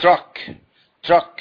truck. Truck.